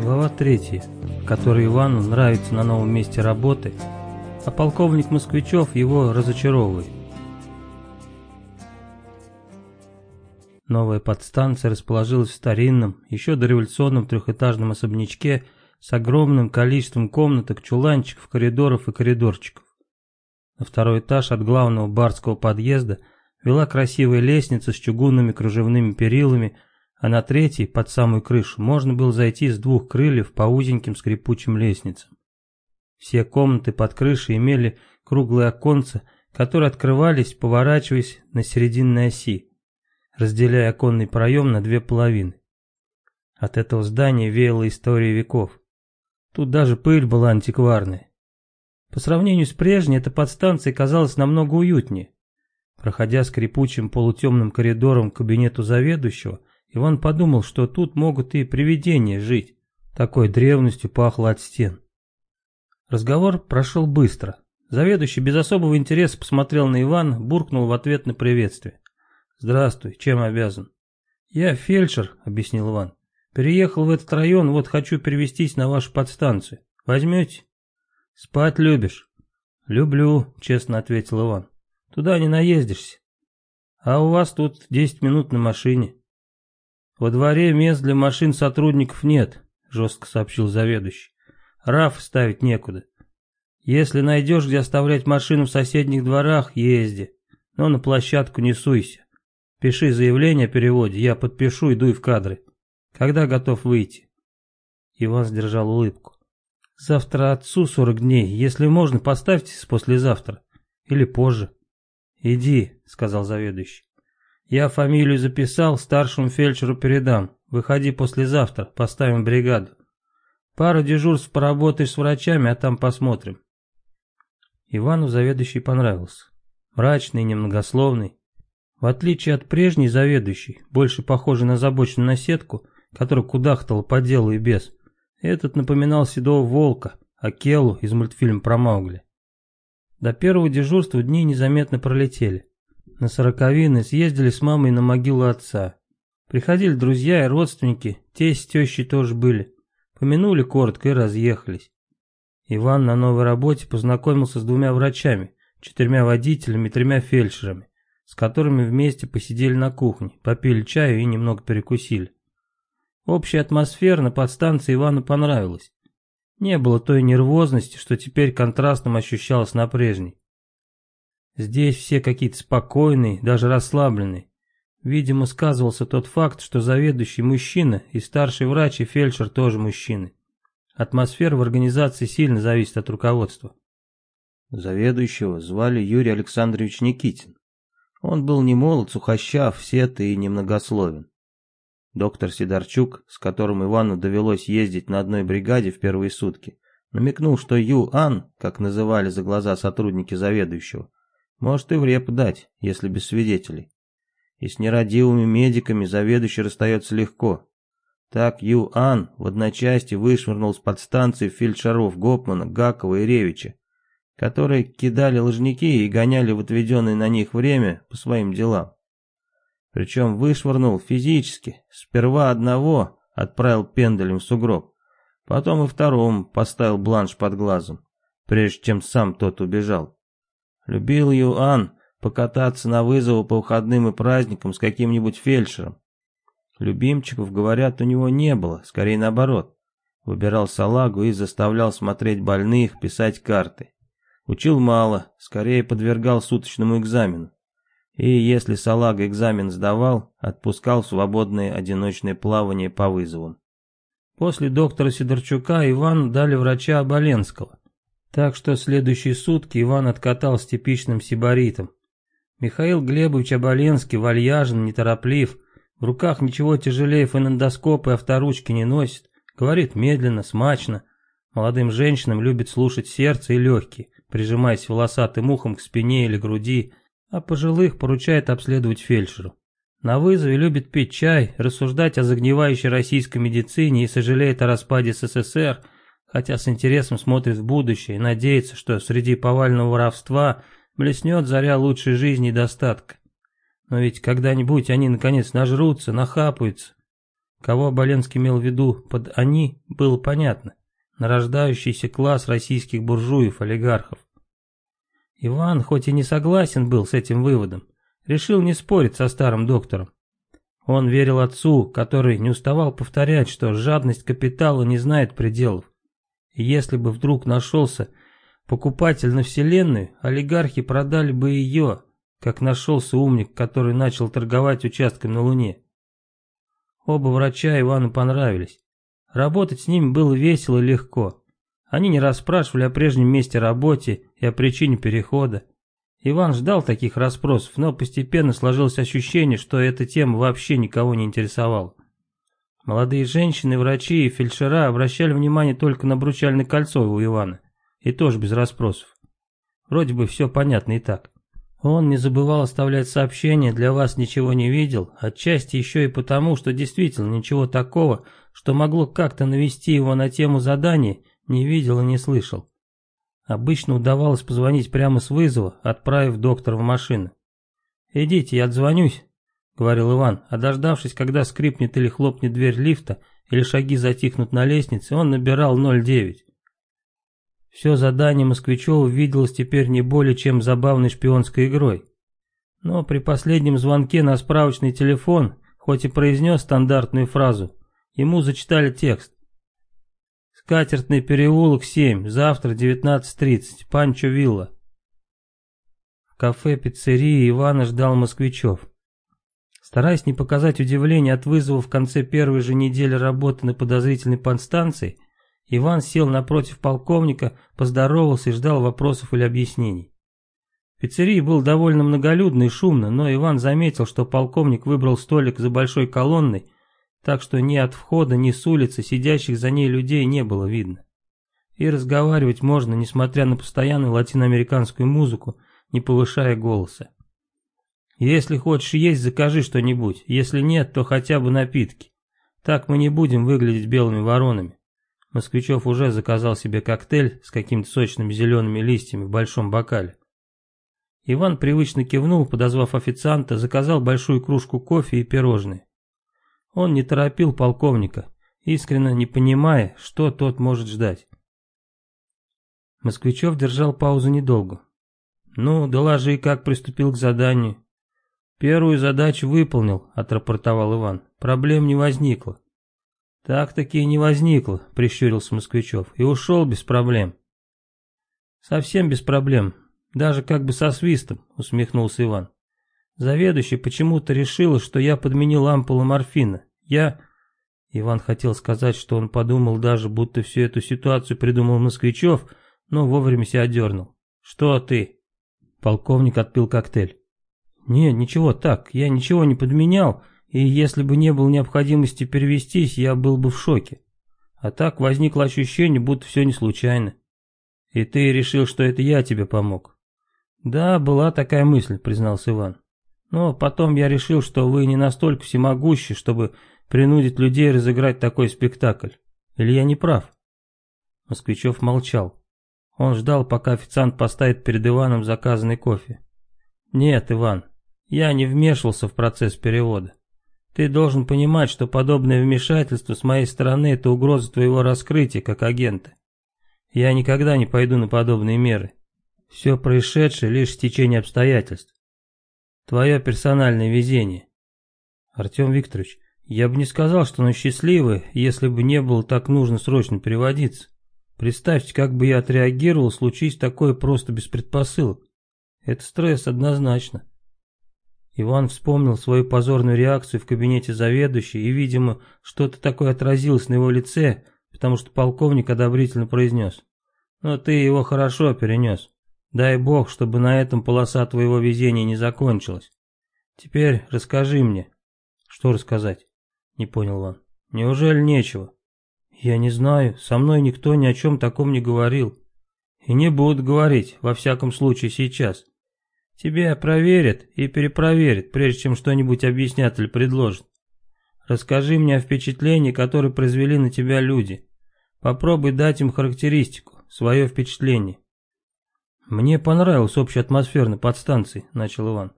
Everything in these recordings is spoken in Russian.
Глава 3, в которой Ивану нравится на новом месте работы, а полковник Москвичев его разочаровывает. Новая подстанция расположилась в старинном, еще дореволюционном трехэтажном особнячке с огромным количеством комнаток, чуланчиков, коридоров и коридорчиков. На второй этаж от главного барского подъезда вела красивая лестница с чугунными кружевными перилами, а на третий, под самую крышу, можно было зайти с двух крыльев по узеньким скрипучим лестницам. Все комнаты под крышей имели круглые оконца, которые открывались, поворачиваясь на серединной оси, разделяя оконный проем на две половины. От этого здания веяло историей веков. Тут даже пыль была антикварная. По сравнению с прежней, эта подстанция казалась намного уютнее. Проходя скрипучим полутемным коридором к кабинету заведующего, Иван подумал, что тут могут и привидения жить. Такой древностью пахло от стен. Разговор прошел быстро. Заведующий без особого интереса посмотрел на Ивана, буркнул в ответ на приветствие. «Здравствуй, чем обязан?» «Я фельдшер», — объяснил Иван. «Переехал в этот район, вот хочу перевестись на вашу подстанцию. Возьмете?» «Спать любишь?» «Люблю», — честно ответил Иван. «Туда не наездишься. А у вас тут десять минут на машине». «Во дворе мест для машин сотрудников нет», — жестко сообщил заведующий. «Раф ставить некуда. Если найдешь, где оставлять машину в соседних дворах, езди. Но на площадку не суйся. Пиши заявление о переводе, я подпишу и дуй в кадры. Когда готов выйти?» Иван сдержал улыбку. «Завтра отцу сорок дней. Если можно, поставьтесь послезавтра. Или позже». «Иди», — сказал заведующий. Я фамилию записал, старшему фельдшеру передам. Выходи послезавтра, поставим бригаду. Пару дежурств поработаешь с врачами, а там посмотрим. Ивану заведующий понравился. Мрачный, немногословный. В отличие от прежней заведующей, больше похожей на забоченную наседку, которая кудахтала по делу и без, этот напоминал седого волка, Акелу из мультфильма про Маугли. До первого дежурства дни незаметно пролетели. На сороковины съездили с мамой на могилу отца. Приходили друзья и родственники, тесть с тещей тоже были. Помянули коротко и разъехались. Иван на новой работе познакомился с двумя врачами, четырьмя водителями и тремя фельдшерами, с которыми вместе посидели на кухне, попили чаю и немного перекусили. Общая атмосфера на подстанции Ивану понравилась. Не было той нервозности, что теперь контрастом ощущалось на прежней. Здесь все какие-то спокойные, даже расслабленные. Видимо, сказывался тот факт, что заведующий мужчина и старший врач и фельдшер тоже мужчины. Атмосфера в организации сильно зависит от руководства. Заведующего звали Юрий Александрович Никитин. Он был не молод, сухощав, сет и немногословен. Доктор Сидорчук, с которым Ивану довелось ездить на одной бригаде в первые сутки, намекнул, что Ю-Ан, как называли за глаза сотрудники заведующего, может и в реп дать, если без свидетелей. И с нерадивыми медиками заведующий расстается легко. Так Ю-Ан в одночасье вышвырнул с подстанции фельдшеров Гопмана, Гакова и Ревича, которые кидали ложники и гоняли в отведенное на них время по своим делам. Причем вышвырнул физически, сперва одного отправил пендалем в сугроб, потом и второму поставил бланш под глазом, прежде чем сам тот убежал. Любил Юан покататься на вызовы по выходным и праздникам с каким-нибудь фельдшером. Любимчиков, говорят, у него не было, скорее наоборот. Выбирал салагу и заставлял смотреть больных, писать карты. Учил мало, скорее подвергал суточному экзамену. И если салага экзамен сдавал, отпускал в свободное одиночное плавание по вызовам. После доктора Сидорчука Иван дали врача Оболенского. Так что следующие сутки Иван откатал с типичным сибаритом. Михаил Глебович Оболенский вальяжен, нетороплив, в руках ничего тяжелее фонендоскопа и авторучки не носит, говорит медленно, смачно. Молодым женщинам любит слушать сердце и легкие, прижимаясь волосатым ухом к спине или груди, а пожилых поручает обследовать фельдшеру. На вызове любит пить чай, рассуждать о загнивающей российской медицине и сожалеет о распаде СССР – хотя с интересом смотрит в будущее и надеется, что среди повального воровства блеснет заря лучшей жизни и достатка. Но ведь когда-нибудь они наконец нажрутся, нахапаются. Кого Оболенский имел в виду под «они» было понятно. Нарождающийся класс российских буржуев-олигархов. Иван, хоть и не согласен был с этим выводом, решил не спорить со старым доктором. Он верил отцу, который не уставал повторять, что жадность капитала не знает пределов. Если бы вдруг нашелся покупатель на Вселенную, олигархи продали бы ее, как нашелся умник, который начал торговать участками на Луне. Оба врача Ивану понравились. Работать с ними было весело и легко. Они не расспрашивали о прежнем месте работы и о причине перехода. Иван ждал таких расспросов, но постепенно сложилось ощущение, что эта тема вообще никого не интересовала. Молодые женщины, врачи и фельдшера обращали внимание только на обручальное кольцо у Ивана, и тоже без расспросов. Вроде бы все понятно и так. Он не забывал оставлять сообщения, для вас ничего не видел, отчасти еще и потому, что действительно ничего такого, что могло как-то навести его на тему задания, не видел и не слышал. Обычно удавалось позвонить прямо с вызова, отправив доктора в машину. «Идите, я отзвонюсь», — говорил Иван, а дождавшись, когда скрипнет или хлопнет дверь лифта, или шаги затихнут на лестнице, он набирал 09. Все задание Москвичева виделось теперь не более чем забавной шпионской игрой. Но при последнем звонке на справочный телефон, хоть и произнес стандартную фразу, ему зачитали текст. Скатертный переулок 7, завтра 19.30, Панчо Вилла. В кафе-пиццерии Ивана ждал москвичев. Стараясь не показать удивления от вызова в конце первой же недели работы на подозрительной подстанции, Иван сел напротив полковника, поздоровался и ждал вопросов или объяснений. В пиццерии было довольно многолюдно и шумно, но Иван заметил, что полковник выбрал столик за большой колонной, так что ни от входа, ни с улицы сидящих за ней людей не было видно. И разговаривать можно, несмотря на постоянную латиноамериканскую музыку, не повышая голоса. Если хочешь есть, закажи что-нибудь, если нет, то хотя бы напитки. Так мы не будем выглядеть белыми воронами. Москвичев уже заказал себе коктейль с какими-то сочными зелеными листьями в большом бокале. Иван привычно кивнул, подозвав официанта, заказал большую кружку кофе и пирожные. Он не торопил полковника, искренне не понимая, что тот может ждать. Москвичев держал паузу недолго. «Ну, доложи, как приступил к заданию». «Первую задачу выполнил», — отрапортовал Иван. «Проблем не возникло». «Так-таки не возникло», — прищурился Москвичев, — «и ушел без проблем». «Совсем без проблем, даже как бы со свистом», — усмехнулся Иван. Заведующий почему-то решила, что я подменил ампулу морфина. Я... Иван хотел сказать, что он подумал даже, будто всю эту ситуацию придумал Москвичев, но вовремя себя одернул. «Что ты?» Полковник отпил коктейль. «Не, ничего, так, я ничего не подменял, и если бы не было необходимости перевестись, я был бы в шоке. А так возникло ощущение, будто все не случайно. И ты решил, что это я тебе помог?» «Да, была такая мысль», — признался Иван. Но потом я решил, что вы не настолько всемогущи, чтобы принудить людей разыграть такой спектакль. Или я не прав?» Москвичев молчал. Он ждал, пока официант поставит перед Иваном заказанный кофе. «Нет, Иван, я не вмешивался в процесс перевода. Ты должен понимать, что подобное вмешательство с моей стороны – это угроза твоего раскрытия как агента. Я никогда не пойду на подобные меры. Все происшедшее – лишь стечение обстоятельств. Твое персональное везение. Артем Викторович, я бы не сказал, что оно счастливое, если бы не было так нужно срочно переводиться. Представьте, как бы я отреагировал, случись такое просто без предпосылок. Это стресс однозначно. Иван вспомнил свою позорную реакцию в кабинете заведующей, и, видимо, что-то такое отразилось на его лице, потому что полковник одобрительно произнес. «Но ты его хорошо перенес. Дай бог, чтобы на этом полоса твоего везения не закончилась. Теперь расскажи мне. Что рассказать? Не понял Ван. Неужели нечего? Я не знаю, со мной никто ни о чем таком не говорил. И не будут говорить, во всяком случае сейчас. Тебя проверят и перепроверят, прежде чем что-нибудь объяснят или предложат. Расскажи мне о впечатлении, которое произвели на тебя люди. Попробуй дать им характеристику, свое впечатление. «Мне понравилась общая атмосфера на подстанции», — начал Иван.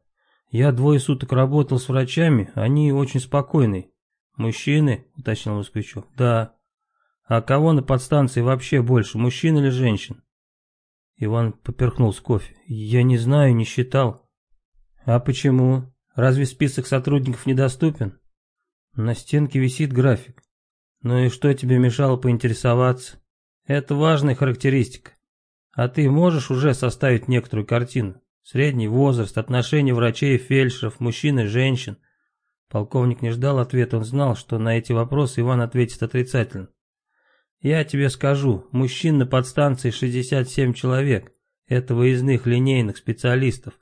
«Я двое суток работал с врачами, они очень спокойные. «Мужчины?» — уточнил Москвичев. «Да». «А кого на подстанции вообще больше, мужчин или женщин?» Иван поперхнулся кофе. «Я не знаю, не считал». «А почему? Разве список сотрудников недоступен?» «На стенке висит график». «Ну и что тебе мешало поинтересоваться?» «Это важная характеристика. А ты можешь уже составить некоторую картину? Средний возраст, отношения врачей и фельдшеров, мужчин и женщин?» Полковник не ждал ответа, он знал, что на эти вопросы Иван ответит отрицательно. Я тебе скажу, мужчин на подстанции 67 человек. Это выездных линейных специалистов.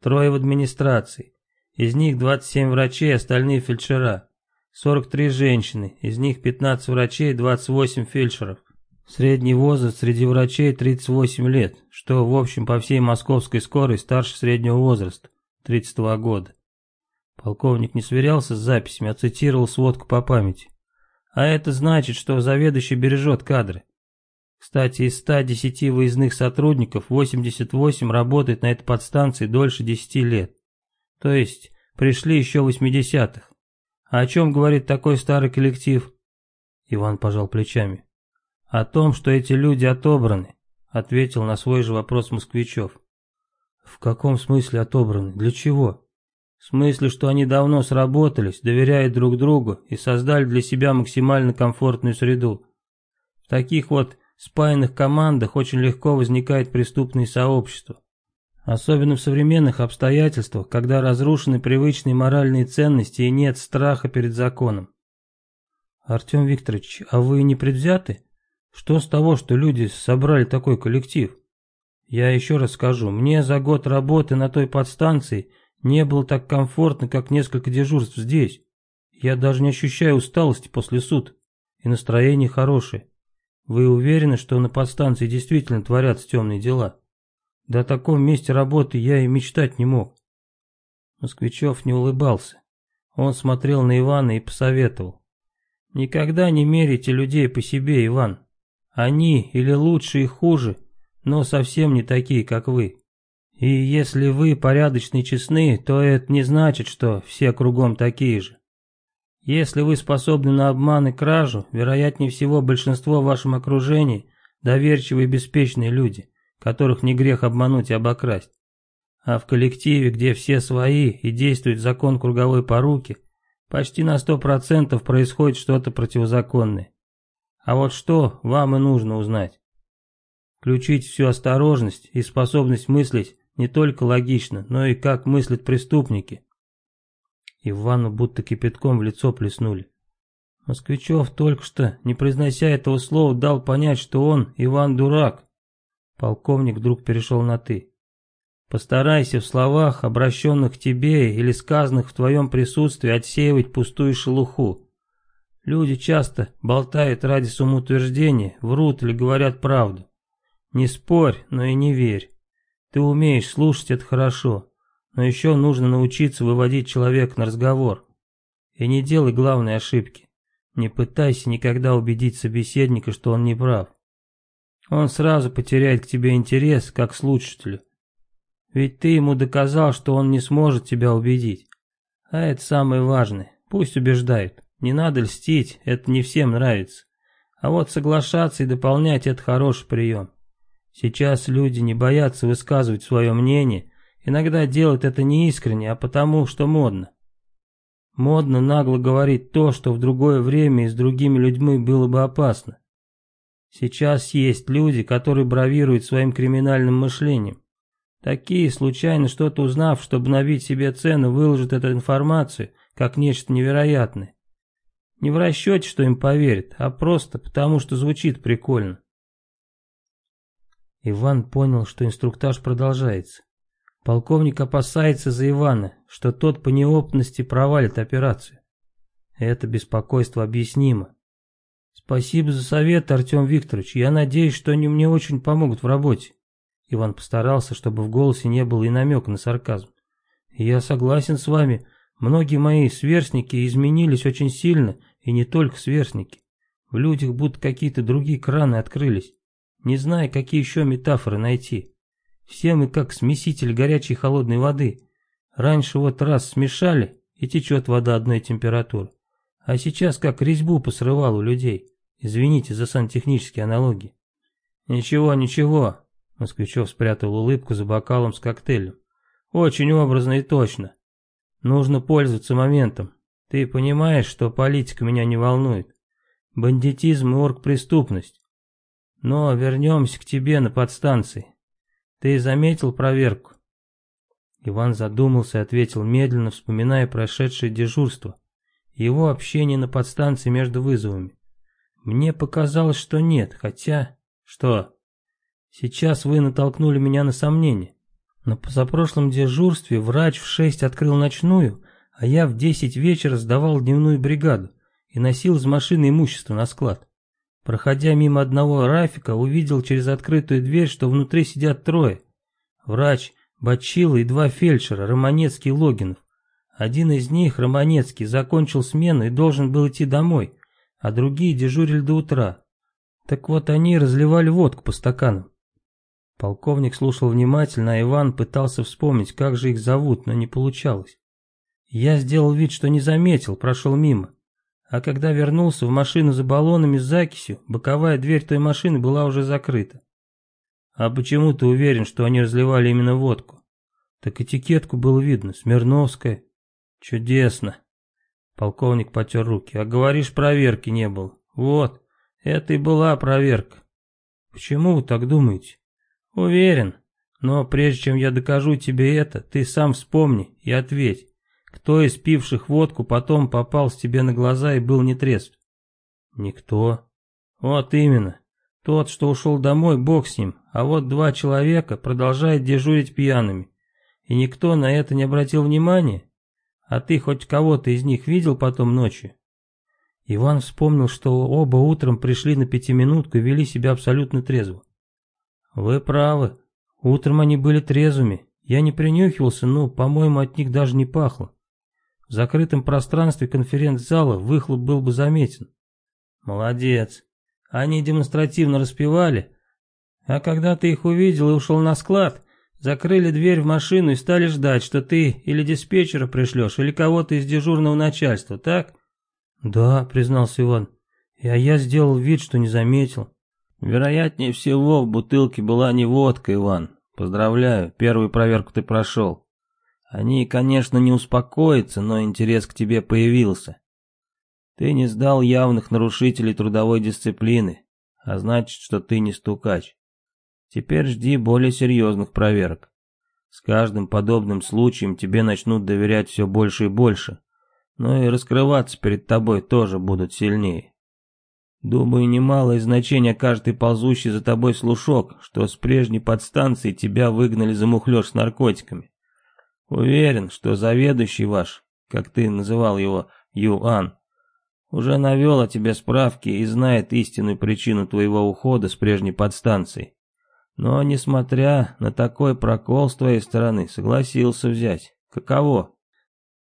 Трое в администрации. Из них 27 врачей, остальные фельдшера. 43 женщины, из них 15 врачей, 28 фельдшеров. Средний возраст среди врачей 38 лет, что в общем по всей московской скорой старше среднего возраста, 32 года. Полковник не сверялся с записями, а цитировал сводку по памяти. А это значит, что заведующий бережет кадры. Кстати, из 110 выездных сотрудников 88 работает на этой подстанции дольше 10 лет. То есть пришли еще в 80-х. А о чем говорит такой старый коллектив? Иван пожал плечами. О том, что эти люди отобраны, ответил на свой же вопрос Москвичев. В каком смысле отобраны? Для чего? В смысле, что они давно сработались, доверяют друг другу и создали для себя максимально комфортную среду. В таких вот спаянных командах очень легко возникает преступное сообщество. Особенно в современных обстоятельствах, когда разрушены привычные моральные ценности и нет страха перед законом. Артем Викторович, а вы не предвзяты? Что с того, что люди собрали такой коллектив? Я еще раз скажу, мне за год работы на той подстанции – не было так комфортно, как несколько дежурств здесь. Я даже не ощущаю усталости после суд. И настроение хорошее. Вы уверены, что на подстанции действительно творятся темные дела? Да о таком месте работы я и мечтать не мог. Москвичев не улыбался. Он смотрел на Ивана и посоветовал. Никогда не мерите людей по себе, Иван. Они или лучше и хуже, но совсем не такие, как вы. И если вы порядочны и честны, то это не значит, что все кругом такие же. Если вы способны на обман и кражу, вероятнее всего большинство в вашем окружении – доверчивые и беспечные люди, которых не грех обмануть и обокрасть. А в коллективе, где все свои и действует закон круговой поруки, почти на сто процентов происходит что-то противозаконное. А вот что вам и нужно узнать. Включить всю осторожность и способность мыслить не только логично, но и как мыслят преступники. Ивану будто кипятком в лицо плеснули. Москвичев только что, не произнося этого слова, дал понять, что он, Иван, дурак. Полковник вдруг перешел на «ты». Постарайся в словах, обращенных к тебе или сказанных в твоем присутствии, отсеивать пустую шелуху. Люди часто болтают ради самоутверждения, врут или говорят правду. Не спорь, но и не верь. Ты умеешь слушать, это хорошо, но еще нужно научиться выводить человека на разговор. И не делай главной ошибки. Не пытайся никогда убедить собеседника, что он не прав. Он сразу потеряет к тебе интерес, как слушателю. Ведь ты ему доказал, что он не сможет тебя убедить. А это самое важное. Пусть убеждают. Не надо льстить, это не всем нравится. А вот соглашаться и дополнять – это хороший прием. Сейчас люди не боятся высказывать свое мнение, иногда делают это не искренне, а потому, что модно. Модно нагло говорить то, что в другое время и с другими людьми было бы опасно. Сейчас есть люди, которые бравируют своим криминальным мышлением. Такие, случайно что-то узнав, чтобы набить себе цену, выложат эту информацию, как нечто невероятное. Не в расчете, что им поверят, а просто потому, что звучит прикольно. Иван понял, что инструктаж продолжается. Полковник опасается за Ивана, что тот по неопытности провалит операцию. Это беспокойство объяснимо. Спасибо за совет, Артем Викторович. Я надеюсь, что они мне очень помогут в работе. Иван постарался, чтобы в голосе не было и намека на сарказм. Я согласен с вами. Многие мои сверстники изменились очень сильно, и не только сверстники. В людях будто какие-то другие краны открылись не зная, какие еще метафоры найти. Все мы как смеситель горячей и холодной воды. Раньше вот раз смешали, и течет вода одной температуры. А сейчас как резьбу посрывал у людей. Извините за сантехнические аналогии. Ничего, ничего. Москвичев спрятал улыбку за бокалом с коктейлем. Очень образно и точно. Нужно пользоваться моментом. Ты понимаешь, что политика меня не волнует. Бандитизм и оргпреступность. Но вернемся к тебе на подстанции. Ты заметил проверку? Иван задумался и ответил медленно, вспоминая прошедшее дежурство. Его общение на подстанции между вызовами. Мне показалось, что нет, хотя... Что? Сейчас вы натолкнули меня на сомнение. На позапрошлом дежурстве врач в шесть открыл ночную, а я в десять вечера сдавал дневную бригаду и носил из машины имущество на склад. Проходя мимо одного Рафика, увидел через открытую дверь, что внутри сидят трое. Врач, Бачила и два фельдшера, Романецкий и Логинов. Один из них, Романецкий, закончил смену и должен был идти домой, а другие дежурили до утра. Так вот они разливали водку по стаканам. Полковник слушал внимательно, а Иван пытался вспомнить, как же их зовут, но не получалось. Я сделал вид, что не заметил, прошел мимо. А когда вернулся в машину за баллонами с закисью, боковая дверь той машины была уже закрыта. А почему ты уверен, что они разливали именно водку? Так этикетку было видно, Смирновская. Чудесно. Полковник потер руки. А говоришь, проверки не было. Вот, это и была проверка. Почему вы так думаете? Уверен. Но прежде чем я докажу тебе это, ты сам вспомни и ответь. Кто из пивших водку потом попал с тебе на глаза и был нетрезв? Никто. Вот именно. Тот, что ушел домой, бог с ним, а вот два человека продолжают дежурить пьяными. И никто на это не обратил внимания? А ты хоть кого-то из них видел потом ночью? Иван вспомнил, что оба утром пришли на пятиминутку и вели себя абсолютно трезво. Вы правы. Утром они были трезвыми. Я не принюхивался, но, по-моему, от них даже не пахло. В закрытом пространстве конференц-зала выхлоп был бы заметен. Молодец. Они демонстративно распевали. А когда ты их увидел и ушел на склад, закрыли дверь в машину и стали ждать, что ты или диспетчера пришлешь, или кого-то из дежурного начальства, так? Да, признался Иван. А я сделал вид, что не заметил. Вероятнее всего, в бутылке была не водка, Иван. Поздравляю, первую проверку ты прошел. Они, конечно, не успокоятся, но интерес к тебе появился. Ты не сдал явных нарушителей трудовой дисциплины, а значит, что ты не стукач. Теперь жди более серьезных проверок. С каждым подобным случаем тебе начнут доверять все больше и больше, но и раскрываться перед тобой тоже будут сильнее. Думаю, немалое значение и ползущий за тобой слушок, что с прежней подстанции тебя выгнали за мухлёж с наркотиками. Уверен, что заведующий ваш, как ты называл его, Юан, уже навел о тебе справки и знает истинную причину твоего ухода с прежней подстанции. Но, несмотря на такой прокол с твоей стороны, согласился взять. Каково?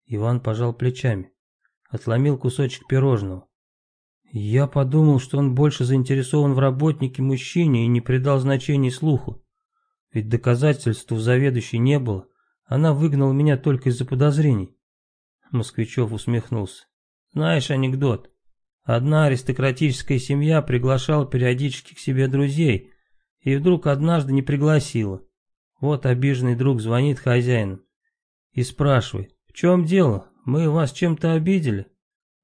Иван пожал плечами, отломил кусочек пирожного. Я подумал, что он больше заинтересован в работнике мужчине и не придал значения слуху. Ведь доказательств у заведующей не было. Она выгнала меня только из-за подозрений. Москвичев усмехнулся. Знаешь анекдот? Одна аристократическая семья приглашала периодически к себе друзей, и вдруг однажды не пригласила. Вот обиженный друг звонит хозяину и спрашивает, в чем дело, мы вас чем-то обидели?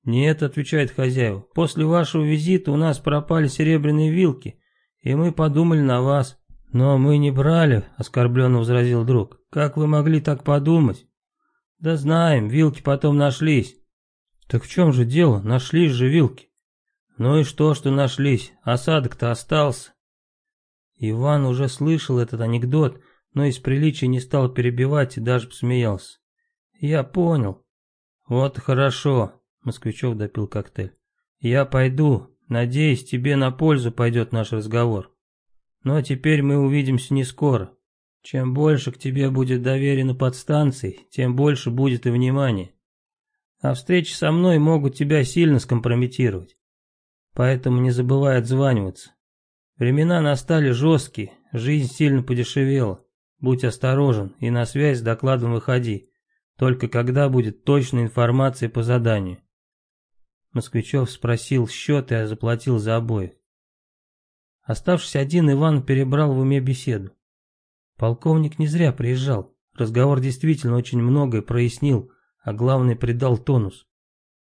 «Нет», — отвечает хозяева, — «после вашего визита у нас пропали серебряные вилки, и мы подумали на вас». «Но мы не брали», — оскорбленно возразил друг. «Как вы могли так подумать?» «Да знаем, вилки потом нашлись». «Так в чем же дело? Нашлись же вилки». «Ну и что, что нашлись? Осадок-то остался». Иван уже слышал этот анекдот, но из приличия не стал перебивать и даже посмеялся. «Я понял». «Вот хорошо. Москвичев допил коктейль. «Я пойду. Надеюсь, тебе на пользу пойдет наш разговор. Но теперь мы увидимся не скоро. Чем больше к тебе будет доверено подстанций, тем больше будет и внимания. А встречи со мной могут тебя сильно скомпрометировать. Поэтому не забывай отзваниваться. Времена настали жесткие, жизнь сильно подешевела. Будь осторожен и на связь с докладом выходи, только когда будет точная информация по заданию. Москвичев спросил счет и заплатил за обоих. Оставшись один, Иван перебрал в уме беседу. Полковник не зря приезжал. Разговор действительно очень многое прояснил, а главное придал тонус.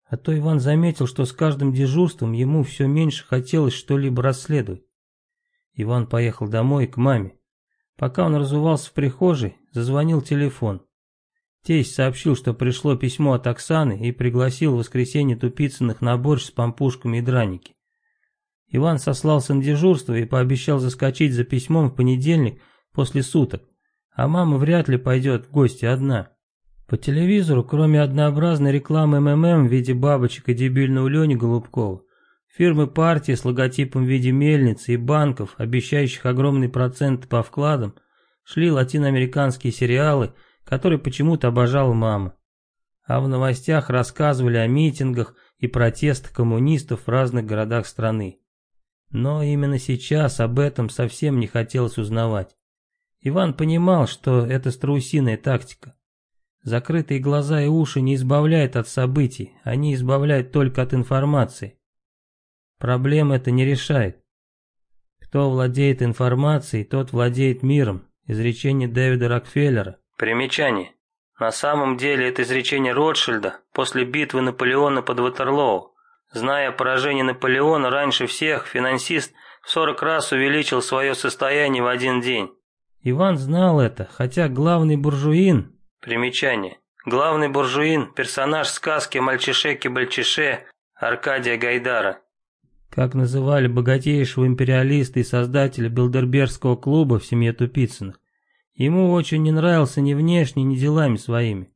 А то Иван заметил, что с каждым дежурством ему все меньше хотелось что-либо расследовать. Иван поехал домой к маме. Пока он разувался в прихожей, зазвонил телефон. Тесть сообщил, что пришло письмо от Оксаны и пригласил в воскресенье Тупицыных на борщ с пампушками и драники. Иван сослался на дежурство и пообещал заскочить за письмом в понедельник после суток, а мама вряд ли пойдет в гости одна. По телевизору, кроме однообразной рекламы МММ в виде бабочек и дебильного Лени Голубкова, фирмы партии с логотипом в виде мельницы и банков, обещающих огромный процент по вкладам, шли латиноамериканские сериалы, которые почему-то обожала мама. А в новостях рассказывали о митингах и протестах коммунистов в разных городах страны. Но именно сейчас об этом совсем не хотелось узнавать. Иван понимал, что это страусиная тактика. Закрытые глаза и уши не избавляют от событий, они избавляют только от информации. Проблем это не решает. Кто владеет информацией, тот владеет миром. Изречение Дэвида Рокфеллера. Примечание. На самом деле это изречение Ротшильда после битвы Наполеона под Ватерлоу. Зная о поражении Наполеона раньше всех, финансист в 40 раз увеличил свое состояние в один день. Иван знал это, хотя главный буржуин... Примечание. Главный буржуин – персонаж сказки «Мальчишеки-бальчише» Аркадия Гайдара. Как называли богатейшего империалиста и создателя Билдербергского клуба в семье Тупицыных. Ему очень не нравился ни внешне, ни делами своими.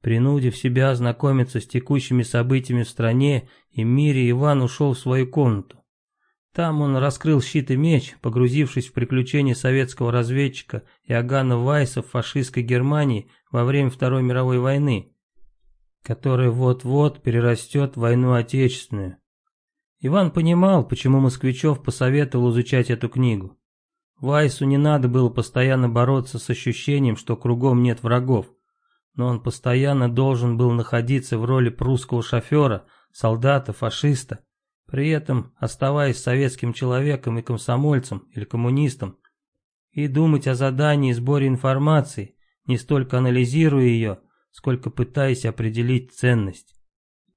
Принудив себя ознакомиться с текущими событиями в стране и мире, Иван ушел в свою комнату. Там он раскрыл щит и меч, погрузившись в приключения советского разведчика Иоганна Вайса в фашистской Германии во время Второй мировой войны, которая вот-вот перерастет в войну Отечественную. Иван понимал, почему Москвичев посоветовал изучать эту книгу. Вайсу не надо было постоянно бороться с ощущением, что кругом нет врагов но он постоянно должен был находиться в роли прусского шофера, солдата, фашиста, при этом оставаясь советским человеком и комсомольцем или коммунистом, и думать о задании и сборе информации, не столько анализируя ее, сколько пытаясь определить ценность.